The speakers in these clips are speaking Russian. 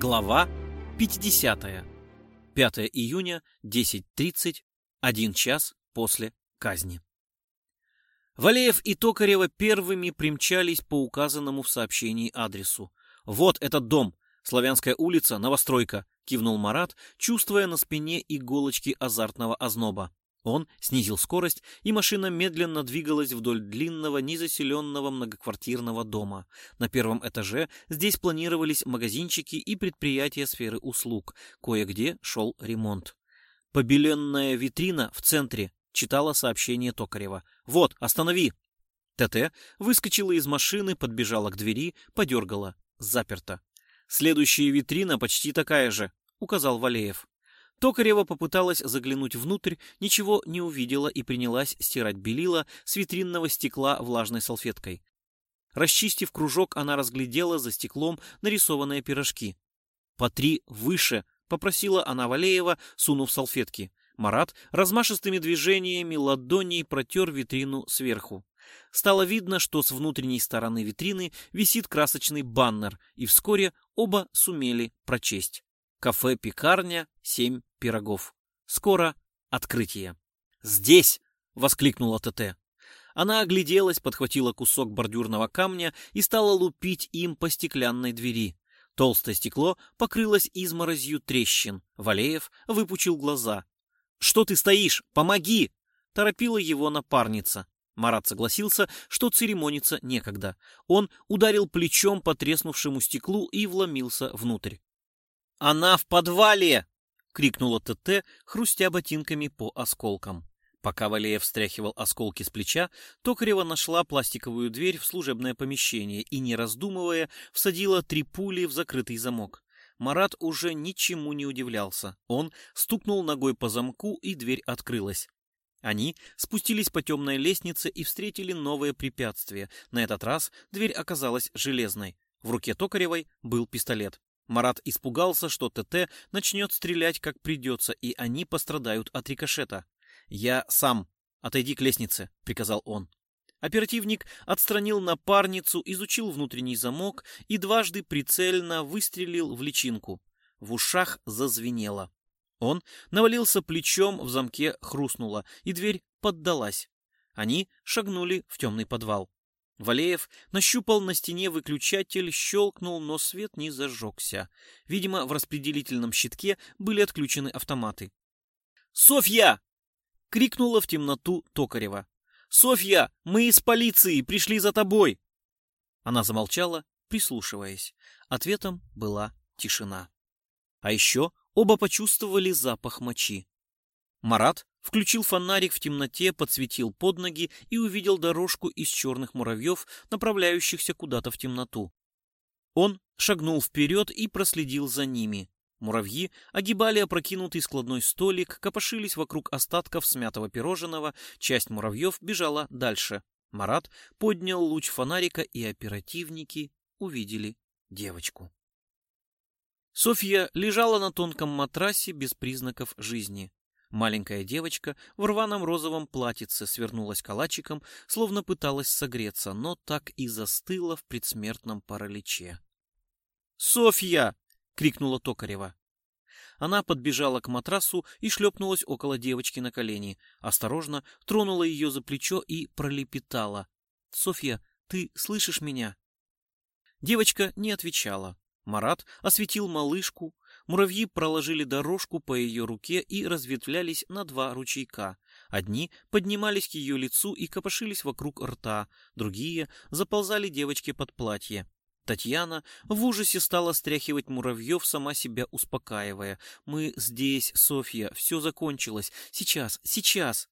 Глава 50. 5 июня, 10.30, 1 час после казни. Валеев и Токарева первыми примчались по указанному в сообщении адресу. «Вот этот дом, Славянская улица, новостройка», — кивнул Марат, чувствуя на спине иголочки азартного озноба. Он снизил скорость, и машина медленно двигалась вдоль длинного, незаселенного многоквартирного дома. На первом этаже здесь планировались магазинчики и предприятия сферы услуг. Кое-где шел ремонт. Побеленная витрина в центре читала сообщение Токарева. «Вот, останови!» ТТ выскочила из машины, подбежала к двери, подергала. Заперто. «Следующая витрина почти такая же», — указал Валеев. Токарева попыталась заглянуть внутрь, ничего не увидела и принялась стирать белила с витринного стекла влажной салфеткой. Расчистив кружок, она разглядела за стеклом нарисованные пирожки. «По три выше», — попросила она Валеева, сунув салфетки. Марат размашистыми движениями ладоней протер витрину сверху. Стало видно, что с внутренней стороны витрины висит красочный баннер, и вскоре оба сумели прочесть. Кафе-пекарня, семь пирогов. Скоро открытие. «Здесь!» — воскликнула ТТ. Она огляделась, подхватила кусок бордюрного камня и стала лупить им по стеклянной двери. Толстое стекло покрылось изморозью трещин. Валеев выпучил глаза. «Что ты стоишь? Помоги!» — торопила его напарница. Марат согласился, что церемониться некогда. Он ударил плечом по треснувшему стеклу и вломился внутрь. «Она в подвале!» — крикнула ТТ, хрустя ботинками по осколкам. Пока Валеев встряхивал осколки с плеча, Токарева нашла пластиковую дверь в служебное помещение и, не раздумывая, всадила три пули в закрытый замок. Марат уже ничему не удивлялся. Он стукнул ногой по замку, и дверь открылась. Они спустились по темной лестнице и встретили новое препятствие. На этот раз дверь оказалась железной. В руке Токаревой был пистолет. Марат испугался, что ТТ начнет стрелять как придется, и они пострадают от рикошета. «Я сам. Отойди к лестнице», — приказал он. Оперативник отстранил напарницу, изучил внутренний замок и дважды прицельно выстрелил в личинку. В ушах зазвенело. Он навалился плечом, в замке хрустнуло, и дверь поддалась. Они шагнули в темный подвал. Валеев нащупал на стене выключатель, щелкнул, но свет не зажегся. Видимо, в распределительном щитке были отключены автоматы. «Софья!» — крикнула в темноту Токарева. «Софья, мы из полиции, пришли за тобой!» Она замолчала, прислушиваясь. Ответом была тишина. А еще оба почувствовали запах мочи. Марат включил фонарик в темноте, подсветил под ноги и увидел дорожку из черных муравьев, направляющихся куда-то в темноту. Он шагнул вперед и проследил за ними. Муравьи огибали опрокинутый складной столик, копошились вокруг остатков смятого пирожного, часть муравьев бежала дальше. Марат поднял луч фонарика, и оперативники увидели девочку. Софья лежала на тонком матрасе без признаков жизни. Маленькая девочка в рваном розовом платьице свернулась калачиком, словно пыталась согреться, но так и застыла в предсмертном параличе. «Софья!» — крикнула Токарева. Она подбежала к матрасу и шлепнулась около девочки на колени. Осторожно тронула ее за плечо и пролепетала. «Софья, ты слышишь меня?» Девочка не отвечала. Марат осветил малышку, Муравьи проложили дорожку по ее руке и разветвлялись на два ручейка. Одни поднимались к ее лицу и копошились вокруг рта, другие заползали девочке под платье. Татьяна в ужасе стала стряхивать муравьев, сама себя успокаивая. «Мы здесь, Софья, все закончилось. Сейчас, сейчас!»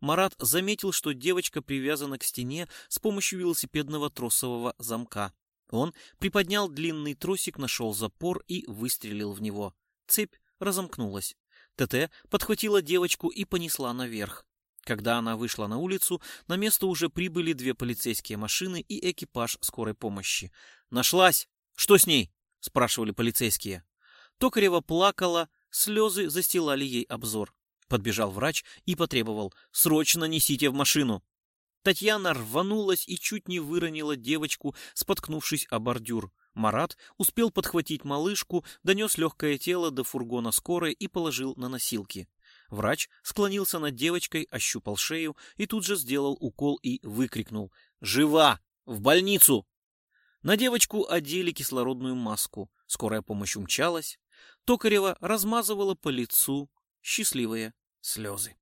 Марат заметил, что девочка привязана к стене с помощью велосипедного тросового замка. Он приподнял длинный тросик, нашел запор и выстрелил в него. Цепь разомкнулась. ТТ подхватила девочку и понесла наверх. Когда она вышла на улицу, на место уже прибыли две полицейские машины и экипаж скорой помощи. «Нашлась! Что с ней?» — спрашивали полицейские. Токарева плакала, слезы застилали ей обзор. Подбежал врач и потребовал «Срочно несите в машину!» Татьяна рванулась и чуть не выронила девочку, споткнувшись о бордюр. Марат успел подхватить малышку, донес легкое тело до фургона скорой и положил на носилки. Врач склонился над девочкой, ощупал шею и тут же сделал укол и выкрикнул «Жива! В больницу!» На девочку одели кислородную маску. Скорая помощь умчалась. Токарева размазывала по лицу счастливые слезы.